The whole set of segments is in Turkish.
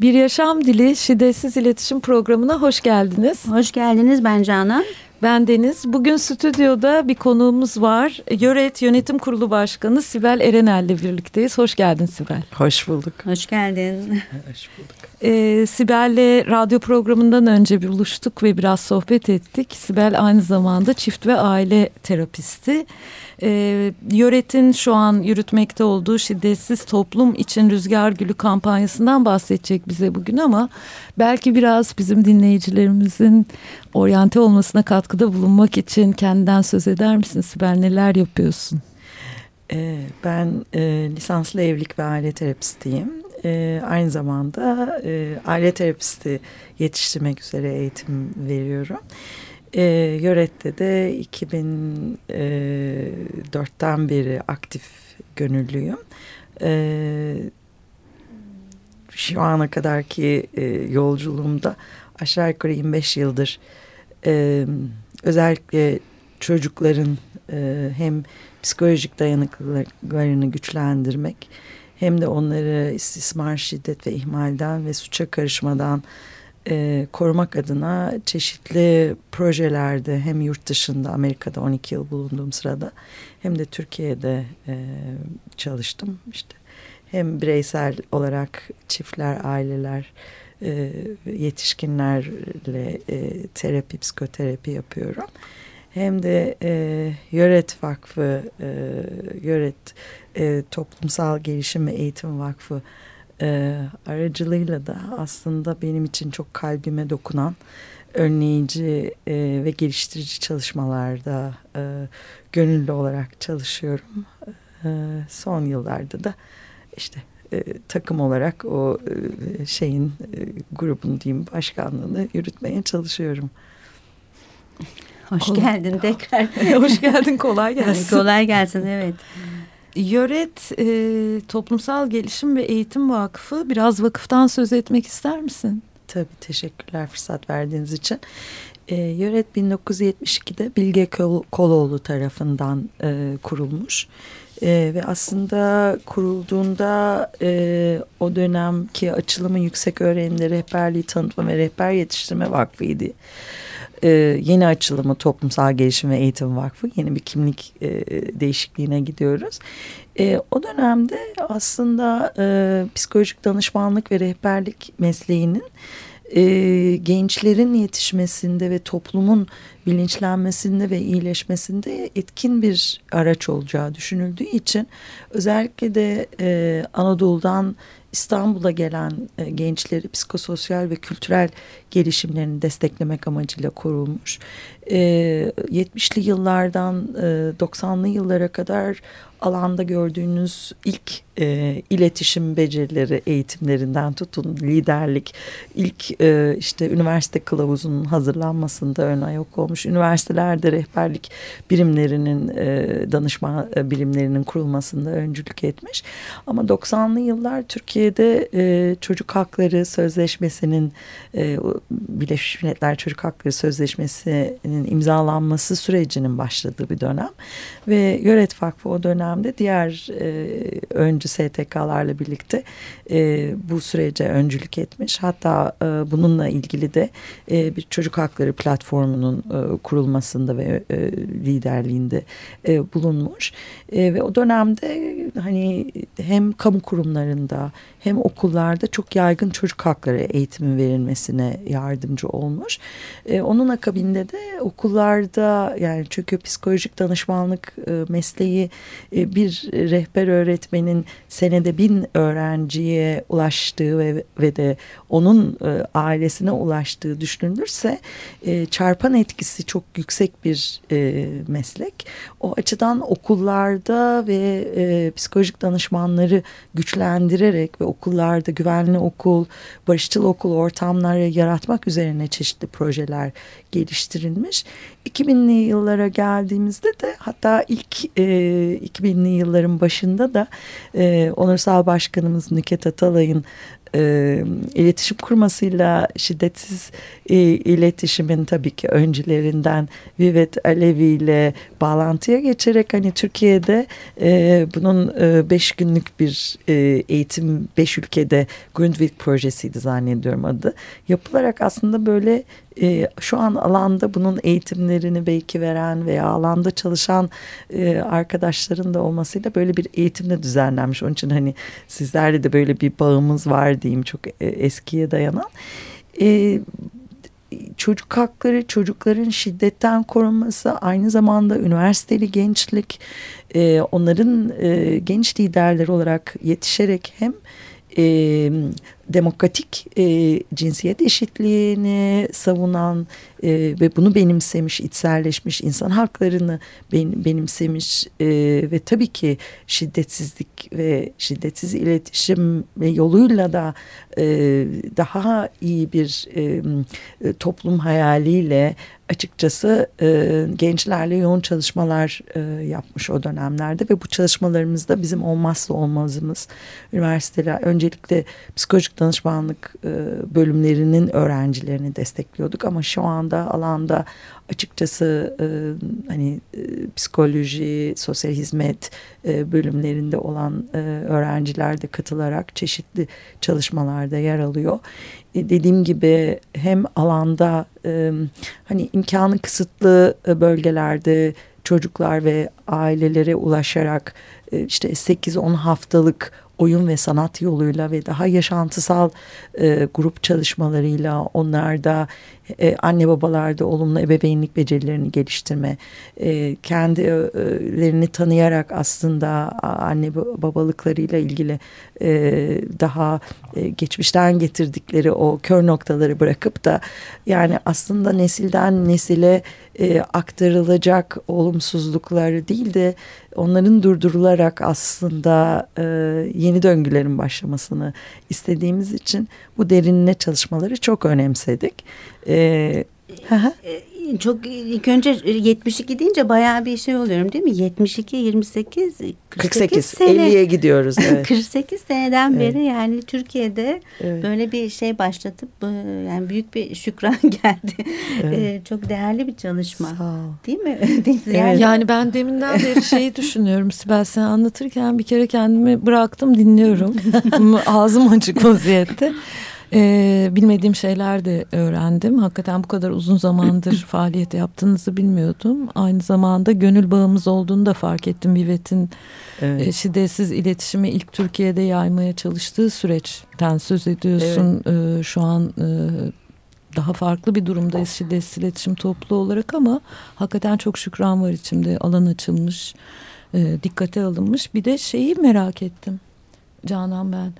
Bir Yaşam Dili Şiddetsiz İletişim Programı'na hoş geldiniz. Hoş geldiniz ben Canan. Ben Deniz. Bugün stüdyoda bir konuğumuz var. Yöret Yönetim Kurulu Başkanı Sibel Erenel ile birlikteyiz. Hoş geldin Sibel. Hoş bulduk. Hoş geldin. Hoş bulduk. Ee, Sibel'le radyo programından önce buluştuk ve biraz sohbet ettik. Sibel aynı zamanda çift ve aile terapisti. Ee, Yöret'in şu an yürütmekte olduğu şiddetsiz toplum için rüzgar gülü kampanyasından bahsedecek bize bugün ama belki biraz bizim dinleyicilerimizin oryante olmasına katkıda bulunmak için kendinden söz eder misin Sibel neler yapıyorsun? Ee, ben e, lisanslı evlilik ve aile terapistiyim. E, aynı zamanda e, aile terapisti yetiştirmek üzere eğitim veriyorum. E, Yöret'te de 2004'ten beri aktif gönüllüyüm. E, şu ana kadarki e, yolculuğumda aşağı yukarı 25 yıldır e, özellikle çocukların e, hem psikolojik dayanıklılıklarını güçlendirmek hem de onları istismar, şiddet ve ihmalden ve suça karışmadan e, korumak adına çeşitli projelerde hem yurt dışında Amerika'da 12 yıl bulunduğum sırada hem de Türkiye'de e, çalıştım. İşte hem bireysel olarak çiftler, aileler, e, yetişkinlerle e, terapi, psikoterapi yapıyorum. Hem de e, Yöret Vakfı, e, Yöret e, Toplumsal Gelişim ve Eğitim Vakfı e, aracılığıyla da aslında benim için çok kalbime dokunan önleyici e, ve geliştirici çalışmalarda e, gönüllü olarak çalışıyorum. E, son yıllarda da işte e, takım olarak o e, şeyin e, grubun diyeyim başkanlığını yürütmeye çalışıyorum. Hoş Kol geldin tekrar. Hoş geldin kolay gelsin. kolay gelsin evet. Yöret e, Toplumsal Gelişim ve Eğitim Vakfı biraz vakıftan söz etmek ister misin? Tabii teşekkürler fırsat verdiğiniz için. E, Yöret 1972'de Bilge Kol Koloğlu tarafından e, kurulmuş. E, ve aslında kurulduğunda e, o dönemki açılımın yüksek öğrenimde rehberliği tanıtma ve rehber yetiştirme vakfıydı e, yeni açılımı Toplumsal Gelişim ve Eğitim Vakfı yeni bir kimlik e, değişikliğine gidiyoruz. E, o dönemde aslında e, psikolojik danışmanlık ve rehberlik mesleğinin e, gençlerin yetişmesinde ve toplumun bilinçlenmesinde ve iyileşmesinde etkin bir araç olacağı düşünüldüğü için özellikle de e, Anadolu'dan İstanbul'a gelen e, gençleri psikososyal ve kültürel gelişimlerini desteklemek amacıyla kurulmuş. E, 70'li yıllardan e, 90'lı yıllara kadar alanda gördüğünüz ilk e, iletişim becerileri eğitimlerinden tutun liderlik ilk e, işte üniversite kılavuzunun hazırlanmasında ön ayak olmuş üniversitelerde rehberlik birimlerinin e, danışma e, birimlerinin kurulmasında öncülük etmiş ama 90'lı yıllar Türkiye'de e, çocuk hakları sözleşmesinin e, Birleşmiş Milletler Çocuk Hakları Sözleşmesi'nin imzalanması sürecinin başladığı bir dönem ve Yöret Vakfı o dönemde diğer e, öncü STK'larla birlikte e, bu sürece öncülük etmiş. Hatta e, bununla ilgili de e, bir çocuk hakları platformunun e, kurulmasında ve e, liderliğinde e, bulunmuş. E, ve o dönemde hani hem kamu kurumlarında hem okullarda çok yaygın çocuk hakları eğitimi verilmesine yardımcı olmuş. E, onun akabinde de okullarda yani çünkü psikolojik danışmanlık e, mesleği e, bir rehber öğretmenin senede bin öğrenciye ulaştığı ve, ve de onun e, ailesine ulaştığı düşünülürse e, çarpan etkisi çok yüksek bir e, meslek. O açıdan okullarda ve e, psikolojik danışmanları güçlendirerek ve okullarda güvenli okul, barışçıl okul ortamları yaratmak üzerine çeşitli projeler geliştirilmiş. 2000'li yıllara geldiğimizde de hatta ilk e, 2000'li yılların başında da e, Onursal Başkanımız Nüket Atalay'ın e, iletişim kurmasıyla şiddetsiz e, iletişimin tabii ki öncülerinden Vivet Alevi ile bağlantıya geçerek hani Türkiye'de e, bunun e, beş günlük bir e, eğitim beş ülkede Grundtvig projesiydi zannediyorum adı. Yapılarak aslında böyle e, şu an alanda bunun eğitimlerini belki veren veya alanda çalışan e, arkadaşların da olmasıyla böyle bir eğitimle düzenlenmiş. Onun için hani sizlerle de böyle bir bağımız var diyeyim çok e, eskiye dayanan. E, çocuk hakları, çocukların şiddetten korunması, aynı zamanda üniversiteli gençlik, e, onların e, genç liderler olarak yetişerek hem e, demokratik e, cinsiyet eşitliğini savunan e, ve bunu benimsemiş, içselleşmiş, insan haklarını ben, benimsemiş e, ve tabii ki şiddetsizlik ve şiddetsiz iletişim yoluyla da e, daha iyi bir e, toplum hayaliyle açıkçası e, gençlerle yoğun çalışmalar e, yapmış o dönemlerde. Ve bu çalışmalarımızda bizim olmazsa olmazımız. Üniversiteler öncelikle psikolojik danışmanlık e, bölümlerinin öğrencilerini destekliyorduk ama şu anda alanda açıkçası e, hani e, psikoloji, sosyal hizmet e, bölümlerinde olan e, öğrenciler de katılarak çeşitli çalışmalarda yer alıyor. E, dediğim gibi hem alanda e, hani imkanı kısıtlı e, bölgelerde çocuklar ve ailelere ulaşarak e, işte 8-10 haftalık oyun ve sanat yoluyla ve daha yaşantısal e, grup çalışmalarıyla onlarda e, anne babalarda olumlu ebeveynlik becerilerini geliştirme, e, kendilerini tanıyarak aslında anne babalıklarıyla ilgili e, daha geçmişten getirdikleri o kör noktaları bırakıp da yani aslında nesilden nesile aktarılacak olumsuzlukları değil de onların durdurularak aslında yeni döngülerin başlamasını istediğimiz için bu derinine çalışmaları çok önemsedik. E, çok ilk önce 72 deyince bayağı bir şey oluyorum değil mi? 72, 28, 48, 48 sene. 50'ye gidiyoruz. Evet. 48 seneden evet. beri yani Türkiye'de evet. böyle bir şey başlatıp yani büyük bir şükran geldi. Evet. Ee, çok değerli bir çalışma. Sağ ol. Değil mi? evet. Yani ben deminden beri şeyi düşünüyorum Sibel sen anlatırken bir kere kendimi bıraktım dinliyorum. Ağzım açık vaziyette. Ee, bilmediğim şeyler de öğrendim. Hakikaten bu kadar uzun zamandır faaliyet yaptığınızı bilmiyordum. Aynı zamanda gönül bağımız olduğunu da fark ettim. Vivet'in evet. e, şiddetsiz iletişimi ilk Türkiye'de yaymaya çalıştığı süreçten söz ediyorsun. Evet. E, şu an e, daha farklı bir durumdayız şiddetsiz iletişim toplu olarak ama hakikaten çok şükran var içimde. Alan açılmış, e, dikkate alınmış. Bir de şeyi merak ettim Canan ben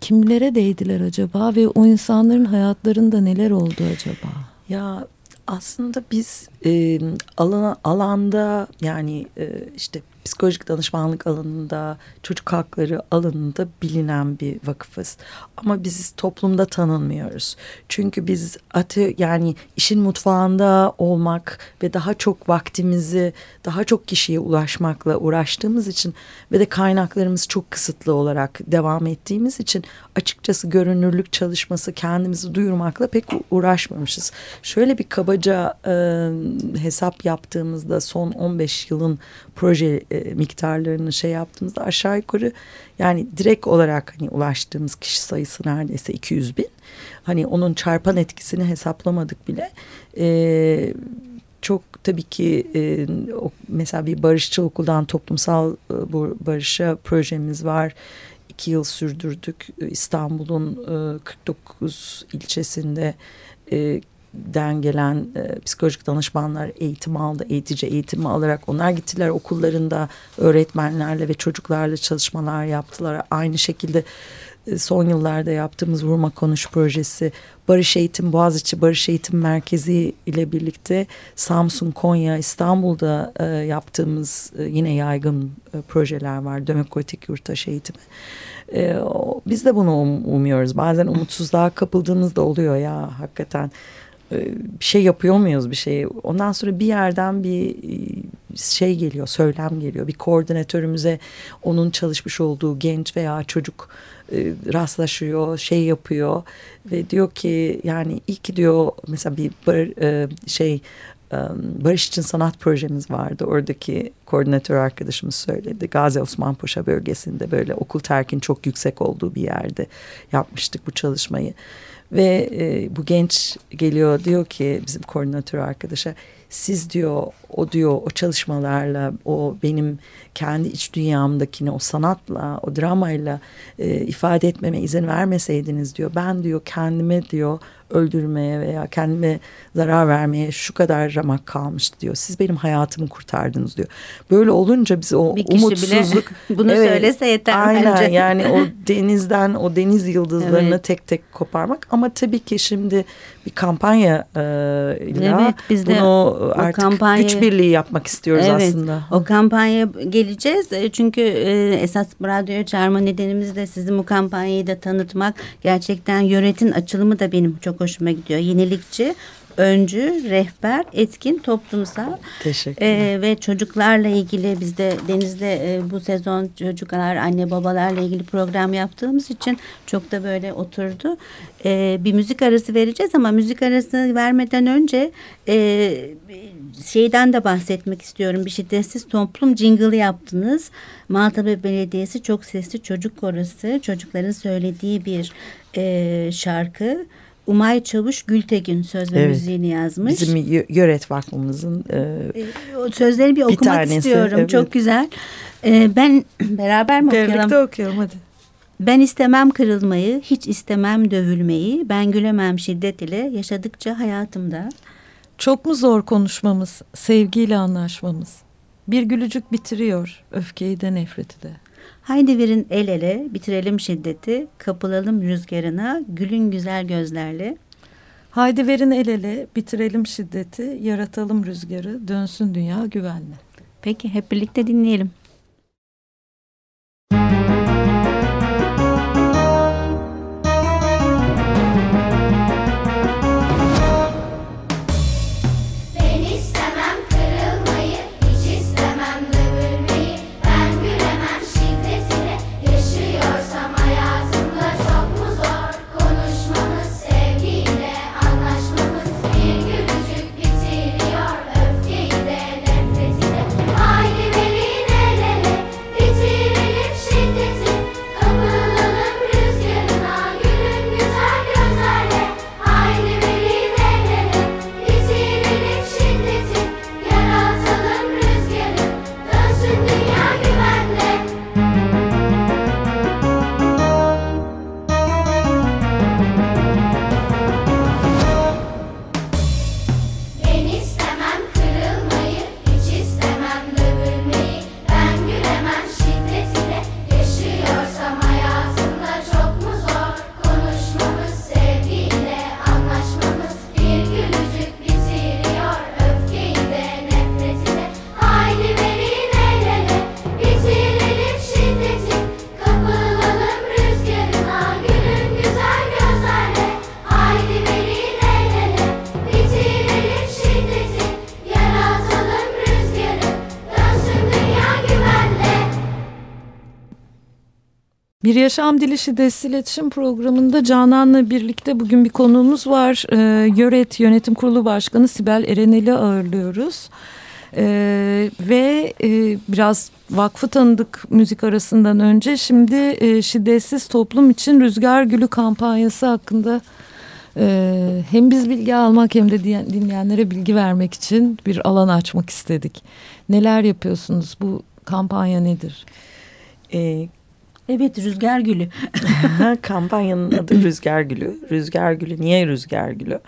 kimlere değdiler acaba ve o insanların hayatlarında neler oldu acaba? Ya aslında biz e, alana, alanda yani e, işte psikolojik danışmanlık alanında, çocuk hakları alanında bilinen bir vakıfız. Ama biz toplumda tanınmıyoruz. Çünkü biz atı yani işin mutfağında olmak ve daha çok vaktimizi daha çok kişiye ulaşmakla uğraştığımız için ve de kaynaklarımız çok kısıtlı olarak devam ettiğimiz için açıkçası görünürlük çalışması kendimizi duyurmakla pek uğraşmamışız. Şöyle bir kabaca e, hesap yaptığımızda son 15 yılın proje e, miktarlarını şey yaptığımızda aşağı yukarı yani direkt olarak hani ulaştığımız kişi sayısı neredeyse 200 bin. Hani onun çarpan etkisini hesaplamadık bile. E, çok tabii ki e, mesela bir barışçı okuldan toplumsal e, barışa projemiz var. İki yıl sürdürdük İstanbul'un e, 49 ilçesinde e, den gelen e, psikolojik danışmanlar eğitim aldı, eğitici eğitimi alarak onlar gittiler okullarında öğretmenlerle ve çocuklarla çalışmalar yaptılar. Aynı şekilde e, son yıllarda yaptığımız Vurma Konuş projesi Barış Eğitim Boğaziçi Barış Eğitim Merkezi ile birlikte Samsun, Konya, İstanbul'da e, yaptığımız e, yine yaygın e, projeler var. Demokratik yurttaş eğitimi. E, o, biz de bunu um, umuyoruz. Bazen umutsuzluğa kapıldığımız da oluyor ya hakikaten bir şey yapıyor muyuz bir şey ondan sonra bir yerden bir e, şey geliyor söylem geliyor bir koordinatörümüze onun çalışmış olduğu genç veya çocuk e, rastlaşıyor, şey yapıyor ve diyor ki yani ki diyor mesela bir bar, e, şey Barış için sanat projemiz vardı. Oradaki koordinatör arkadaşımız söyledi. Gazi Osman Paşa bölgesinde böyle okul terkin çok yüksek olduğu bir yerde yapmıştık bu çalışmayı. Ve e, bu genç geliyor diyor ki bizim koordinatör arkadaşa siz diyor o diyor o çalışmalarla o benim kendi iç dünyamdakini o sanatla o dramayla e, ifade etmeme izin vermeseydiniz diyor ben diyor kendime diyor öldürmeye veya kendime zarar vermeye şu kadar ramak kalmıştı diyor. Siz benim hayatımı kurtardınız diyor. Böyle olunca biz o bir kişi umutsuzluk bile bunu evet, söylese yeter aynen, bence. yani o denizden o deniz yıldızlarını evet. tek tek koparmak ama tabii ki şimdi bir kampanya e, evet, biz de bunu artık kampanya, güç birliği yapmak istiyoruz evet, aslında. O kampanya geleceğiz e, çünkü e, esas radyoya çağırma nedenimiz de sizin bu kampanyayı da tanıtmak. Gerçekten yönetin açılımı da benim çok hoşuma gidiyor. Yenilikçi, öncü, rehber, etkin, toplumsal. Teşekkürler. Ee, ve çocuklarla ilgili biz de Deniz'le e, bu sezon çocuklar, anne babalarla ilgili program yaptığımız için çok da böyle oturdu. Ee, bir müzik arası vereceğiz ama müzik arası vermeden önce e, şeyden de bahsetmek istiyorum. Bir şiddetsiz toplum jingle yaptınız. Maltepe Belediyesi çok sesli çocuk korosu. Çocukların söylediği bir e, şarkı. Umay Çavuş Gültekin söz ve evet. müziğini yazmış. Bizim Yöret Vakfımızın e, e sözleri bir, bir okumak tanesi, istiyorum. Evet. Çok güzel. E, ben beraber mi okuyalım? Birlikte okuyalım hadi. Ben istemem kırılmayı, hiç istemem dövülmeyi, ben gülemem şiddet ile yaşadıkça hayatımda. Çok mu zor konuşmamız, sevgiyle anlaşmamız? Bir gülücük bitiriyor öfkeyi de nefreti de. Haydi verin el ele, bitirelim şiddeti, kapılalım rüzgarına, gülün güzel gözlerle. Haydi verin el ele, bitirelim şiddeti, yaratalım rüzgarı, dönsün dünya güvenle. Peki hep birlikte dinleyelim. Bir Yaşam Dili Şiddetli İletişim Programı'nda Canan'la birlikte bugün bir konuğumuz var. Ee, Yöret Yönetim Kurulu Başkanı Sibel Erenel'i ağırlıyoruz. Ee, ve e, biraz vakfı tanıdık müzik arasından önce şimdi e, şiddetsiz toplum için Rüzgar Gülü kampanyası hakkında e, hem biz bilgi almak hem de dinleyenlere bilgi vermek için bir alan açmak istedik. Neler yapıyorsunuz? Bu kampanya nedir? E, Evet Rüzgar Gülü. Kampanyanın adı Rüzgar Gülü. Rüzgar Gülü niye Rüzgar Gülü?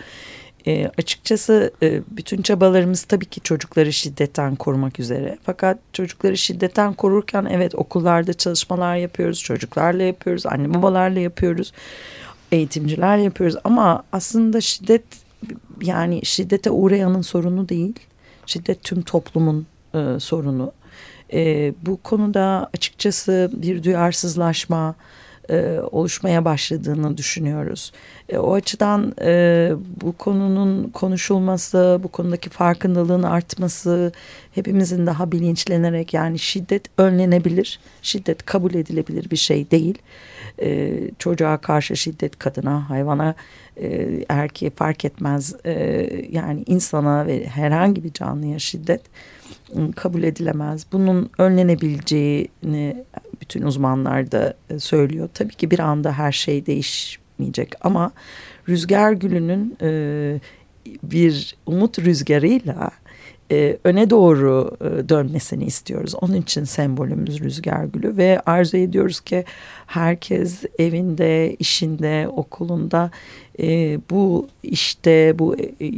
E, açıkçası e, bütün çabalarımız tabii ki çocukları şiddetten korumak üzere. Fakat çocukları şiddetten korurken evet okullarda çalışmalar yapıyoruz, çocuklarla yapıyoruz, anne babalarla yapıyoruz, eğitimciler yapıyoruz. Ama aslında şiddet yani şiddete uğrayanın sorunu değil, şiddet tüm toplumun e, sorunu. E, bu konuda açıkçası bir duyarsızlaşma, e, oluşmaya başladığını düşünüyoruz. E, o açıdan e, bu konunun konuşulması, bu konudaki farkındalığın artması, hepimizin daha bilinçlenerek yani şiddet önlenebilir, şiddet kabul edilebilir bir şey değil. E, çocuğa karşı şiddet kadına, hayvana, e, erkeğe fark etmez. E, yani insana ve herhangi bir canlıya şiddet ıı, kabul edilemez. Bunun önlenebileceğini bütün uzmanlar da e, söylüyor. Tabii ki bir anda her şey değişmeyecek ama rüzgar gülünün e, bir umut rüzgarıyla e, öne doğru e, dönmesini istiyoruz. Onun için sembolümüz rüzgar gülü ve arzu ediyoruz ki herkes evinde, işinde, okulunda e, bu işte, bu e,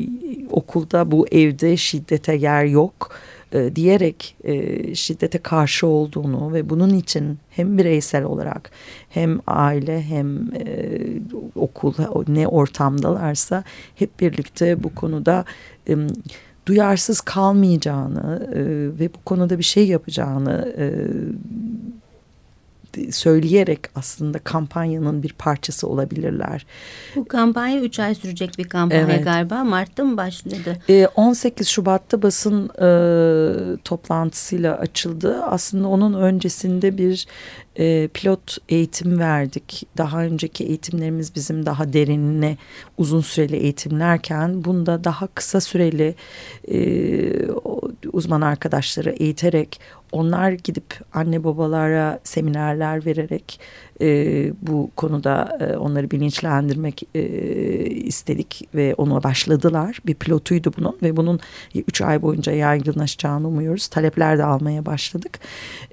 okulda, bu evde şiddete yer yok e, diyerek e, şiddete karşı olduğunu ve bunun için hem bireysel olarak hem aile hem e, okul ne ortamdalarsa hep birlikte bu konuda e, duyarsız kalmayacağını e, ve bu konuda bir şey yapacağını e, söyleyerek aslında kampanyanın bir parçası olabilirler. Bu kampanya 3 ay sürecek bir kampanya evet. galiba. Mart'ta mı başladı? E, 18 Şubat'ta basın e, toplantısıyla açıldı. Aslında onun öncesinde bir e, pilot eğitim verdik. Daha önceki eğitimlerimiz bizim daha derinine uzun süreli eğitimlerken bunda daha kısa süreli e, uzman arkadaşları eğiterek onlar gidip anne babalara seminerler vererek e, bu konuda e, onları bilinçlendirmek e, istedik ve ona başladılar. Bir pilotuydu bunun ve bunun üç ay boyunca yaygınlaşacağını umuyoruz. Talepler de almaya başladık.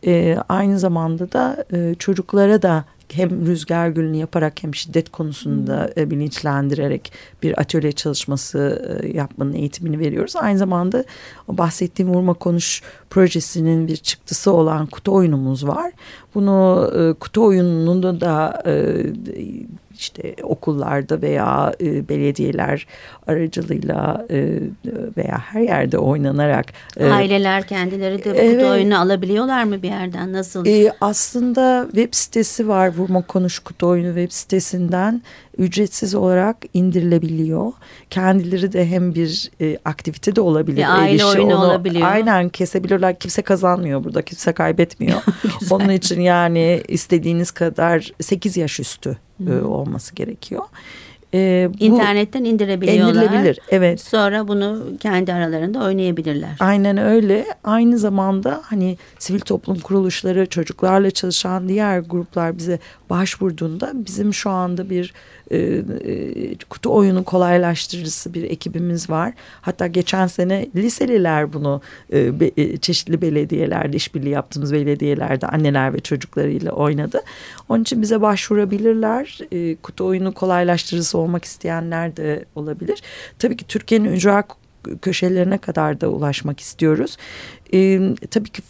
E, aynı zamanda da e, çocuklara da hem rüzgar gülünü yaparak hem şiddet konusunda hmm. e, bilinçlendirerek bir atölye çalışması e, yapmanın eğitimini veriyoruz. Aynı zamanda o bahsettiğim Vurma Konuş projesinin bir çıktısı olan kutu oyunumuz var. Bunu e, kutu oyununu da e, işte okullarda veya e, belediyeler aracılığıyla e, veya her yerde oynanarak. E, Aileler kendileri de bu evet, oyunu alabiliyorlar mı bir yerden nasıl? E, aslında web sitesi var Vurma Konuş Kutu Oyunu web sitesinden ücretsiz olarak indirilebiliyor. Kendileri de hem bir e, aktivite de olabilir. Bir aile oyunu onu, olabiliyor. Aynen kesebilirler. Kimse kazanmıyor burada. Kimse kaybetmiyor. Onun için yani istediğiniz kadar 8 yaş üstü e, olması gerekiyor. E, bu İnternetten indirebiliyorlar. İndirilebilir, evet. Sonra bunu kendi aralarında oynayabilirler. Aynen öyle. Aynı zamanda hani sivil toplum kuruluşları, çocuklarla çalışan diğer gruplar bize başvurduğunda bizim şu anda bir e, e, kutu oyunu kolaylaştırıcısı bir ekibimiz var. Hatta geçen sene liseliler bunu e, çeşitli belediyelerde işbirliği yaptığımız belediyelerde anneler ve çocuklarıyla oynadı. Onun için bize başvurabilirler. Kutu oyunu kolaylaştırıcısı olmak isteyenler de olabilir. Tabii ki Türkiye'nin ücra köşelerine kadar da ulaşmak istiyoruz. Ee, tabii ki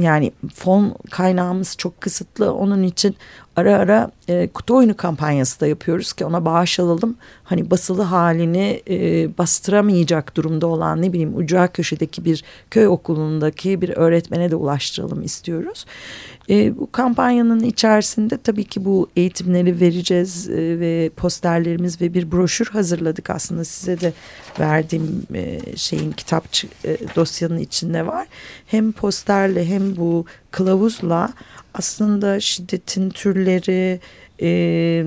yani fon kaynağımız çok kısıtlı. Onun için ara ara e, kutu oyunu kampanyası da yapıyoruz ki ona bağış alalım. Hani basılı halini e, bastıramayacak durumda olan ne bileyim ucra köşedeki bir köy okulundaki bir öğretmene de ulaştıralım istiyoruz. E, bu kampanyanın içerisinde tabii ki bu eğitimleri vereceğiz e, ve posterlerimiz ve bir broşür hazırladık aslında size de verdiğim e, şeyin kitap e, dosyanın içinde var. Hem posterle hem bu kılavuzla aslında şiddetin türleri, e,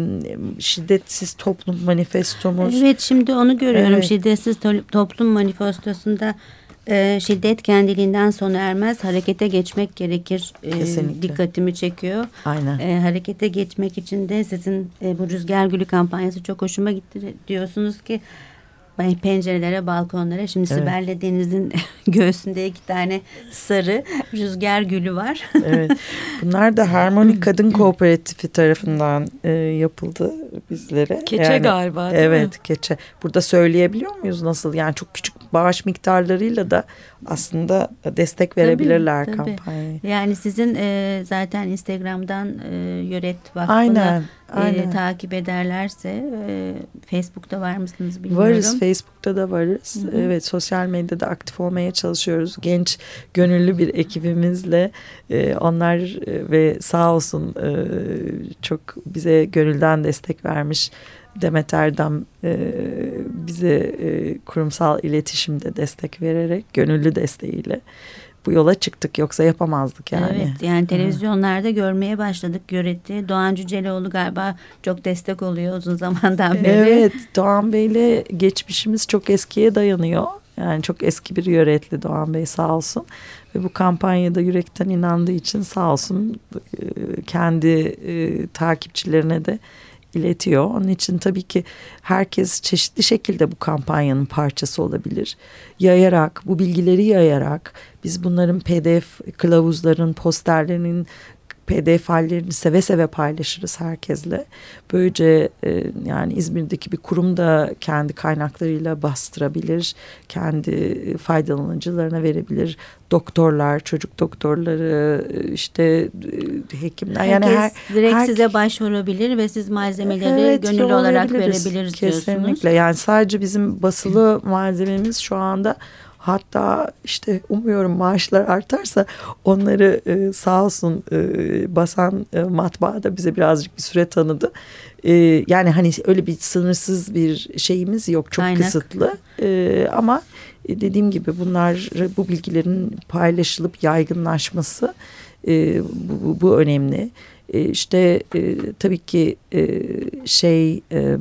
şiddetsiz toplum manifestomuz. Evet şimdi onu görüyorum evet. şiddetsiz to toplum manifestosunda e, şiddet kendiliğinden sona ermez harekete geçmek gerekir e, dikkatimi çekiyor. Aynen. E, harekete geçmek için de sizin e, bu Rüzgar Gülü kampanyası çok hoşuma gitti diyorsunuz ki pencerelere, balkonlara. Şimdi evet. Sibel'le Deniz'in göğsünde iki tane sarı rüzgar gülü var. evet. Bunlar da Harmonik Kadın Kooperatifi tarafından e, yapıldı bizlere. Keçe yani, galiba değil evet, mi? keçe. Burada söyleyebiliyor muyuz nasıl? Yani çok küçük bağış miktarlarıyla da aslında destek verebilirler tabii, tabii. kampanyaya. Yani sizin e, zaten Instagram'dan e, Yöret Vakfı'nı aynen, e, aynen. Takip ederlerse e, Facebook'ta var mısınız bilmiyorum. Varız Facebook'ta da varız. Hı -hı. Evet sosyal medyada aktif olmaya çalışıyoruz. Genç gönüllü bir ekibimizle e, onlar e, ve sağ olsun e, çok bize gönülden destek vermiş Demet Erdem e, bize e, kurumsal iletişimde destek vererek gönüllü desteğiyle bu yola çıktık yoksa yapamazdık yani. Evet yani televizyonlarda Hı. görmeye başladık Göret'i. Doğan Cüceloğlu galiba çok destek oluyor uzun zamandan beri. Evet Doğan Bey'le geçmişimiz çok eskiye dayanıyor. Yani çok eski bir yöretli Doğan Bey sağ olsun. Ve bu kampanyada yürekten inandığı için sağ olsun e, kendi e, takipçilerine de iletiyor. Onun için tabii ki herkes çeşitli şekilde bu kampanyanın parçası olabilir. Yayarak, bu bilgileri yayarak biz bunların pdf kılavuzların, posterlerinin pdf hallerini seve seve paylaşırız herkesle. Böylece e, yani İzmir'deki bir kurum da kendi kaynaklarıyla bastırabilir. Kendi faydalanıcılarına verebilir. Doktorlar, çocuk doktorları, işte e, hekimler. yani her, direkt her, size başvurabilir ve siz malzemeleri evet, gönüllü olarak verebiliriz Kesinlikle. diyorsunuz. Yani sadece bizim basılı malzememiz şu anda Hatta işte umuyorum maaşlar artarsa onları e, sağ olsun e, basan e, matbaa da bize birazcık bir süre tanıdı. E, yani hani öyle bir sınırsız bir şeyimiz yok çok Kaynak. kısıtlı e, ama dediğim gibi bunlar bu bilgilerin paylaşılıp yaygınlaşması e, bu, bu önemli. E, işte e, tabii ki e, şey e,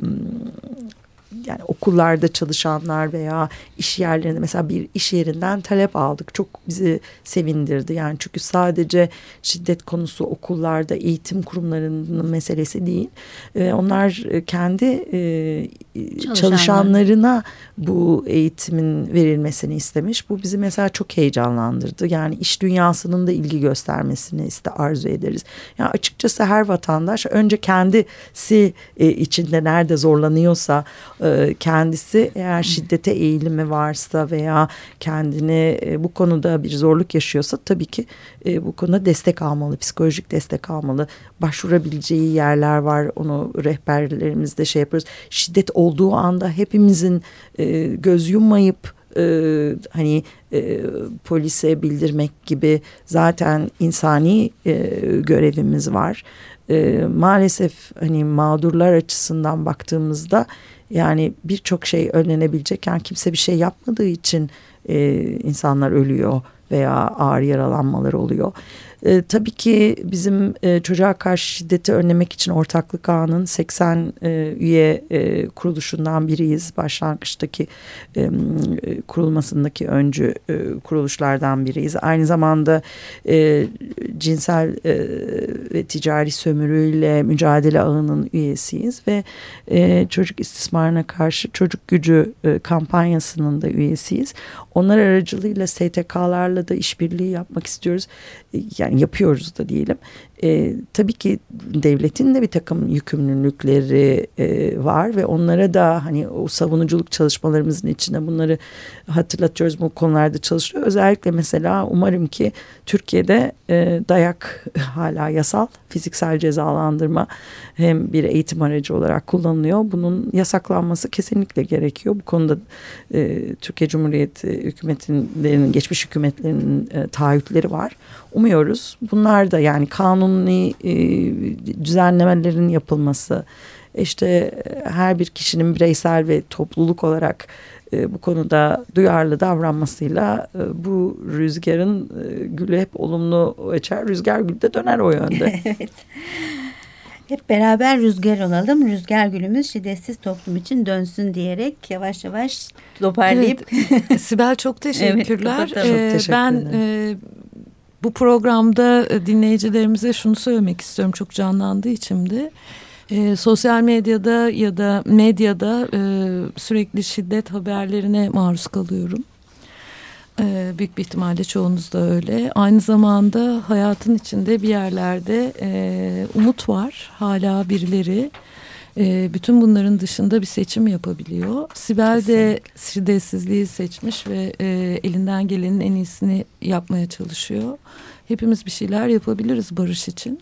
yani okullarda çalışanlar veya iş yerlerinde mesela bir iş yerinden talep aldık. Çok bizi sevindirdi. Yani çünkü sadece şiddet konusu okullarda eğitim kurumlarının meselesi değil. Ee, onlar e, kendi e, çalışanlarına bu eğitimin verilmesini istemiş. Bu bizi mesela çok heyecanlandırdı. Yani iş dünyasının da ilgi göstermesini iste arzu ederiz. Yani açıkçası her vatandaş önce kendisi e, içinde nerede zorlanıyorsa e, kendisi eğer şiddete eğilimi varsa veya kendini e, bu konuda bir zorluk yaşıyorsa tabii ki e, bu konuda destek almalı, psikolojik destek almalı. Başvurabileceği yerler var, onu rehberlerimizde şey yapıyoruz. Şiddet olduğu anda hepimizin e, göz yummayıp e, hani e, polise bildirmek gibi zaten insani e, görevimiz var. E, maalesef hani mağdurlar açısından baktığımızda yani birçok şey önlenebilecekken kimse bir şey yapmadığı için e, insanlar ölüyor veya ağır yaralanmalar oluyor. E, tabii ki bizim e, çocuğa karşı şiddeti önlemek için Ortaklık Ağı'nın 80 e, üye e, kuruluşundan biriyiz. Başlangıçtaki e, kurulmasındaki öncü e, kuruluşlardan biriyiz. Aynı zamanda e, cinsel e, ve ticari sömürüyle mücadele ağının üyesiyiz ve e, çocuk istismarına karşı çocuk gücü e, kampanyasının da üyesiyiz. Onlar aracılığıyla STK'larla da işbirliği yapmak istiyoruz. Yani yapıyoruz da diyelim. E, tabii ki devletin de bir takım yükümlülükleri e, var ve onlara da hani o savunuculuk çalışmalarımızın içinde bunları hatırlatıyoruz bu konularda çalışıyor. Özellikle mesela umarım ki Türkiye'de e, dayak hala yasal fiziksel cezalandırma hem bir eğitim aracı olarak kullanılıyor. Bunun yasaklanması kesinlikle gerekiyor. Bu konuda e, Türkiye Cumhuriyeti hükümetlerinin geçmiş hükümetlerinin e, taahhütleri var. Umuyoruz bunlar da yani kanuni e, düzenlemelerin yapılması işte e, her bir kişinin bireysel ve topluluk olarak e, bu konuda duyarlı davranmasıyla e, bu rüzgarın e, gülü hep olumlu açar. Rüzgar gül de döner o yönde. evet. Hep beraber rüzgar olalım. Rüzgar gülümüz şiddetsiz toplum için dönsün diyerek yavaş yavaş toparlayıp. Evet. Sibel çok teşekkürler. evet, ee, teşekkür ben e, bu programda dinleyicilerimize şunu söylemek istiyorum. Çok canlandı içimde. E, sosyal medyada ya da medyada e, sürekli şiddet haberlerine maruz kalıyorum. E, büyük bir ihtimalle çoğunuz da öyle. Aynı zamanda hayatın içinde bir yerlerde e, umut var. Hala birileri E, bütün bunların dışında bir seçim yapabiliyor. Sibel de şiddetsizliği seçmiş ve e, elinden gelenin en iyisini yapmaya çalışıyor. Hepimiz bir şeyler yapabiliriz barış için.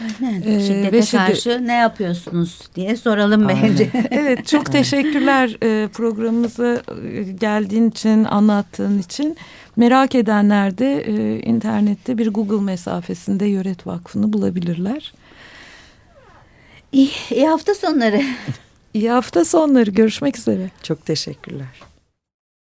Aynen. Ee, Şiddete şiddet... karşı ne yapıyorsunuz diye soralım bence. evet çok teşekkürler e, programımıza e, geldiğin için anlattığın için. Merak edenler de e, internette bir Google mesafesinde Yöret Vakfı'nı bulabilirler. İyi, iyi hafta sonları. İyi hafta sonları görüşmek üzere. Çok teşekkürler.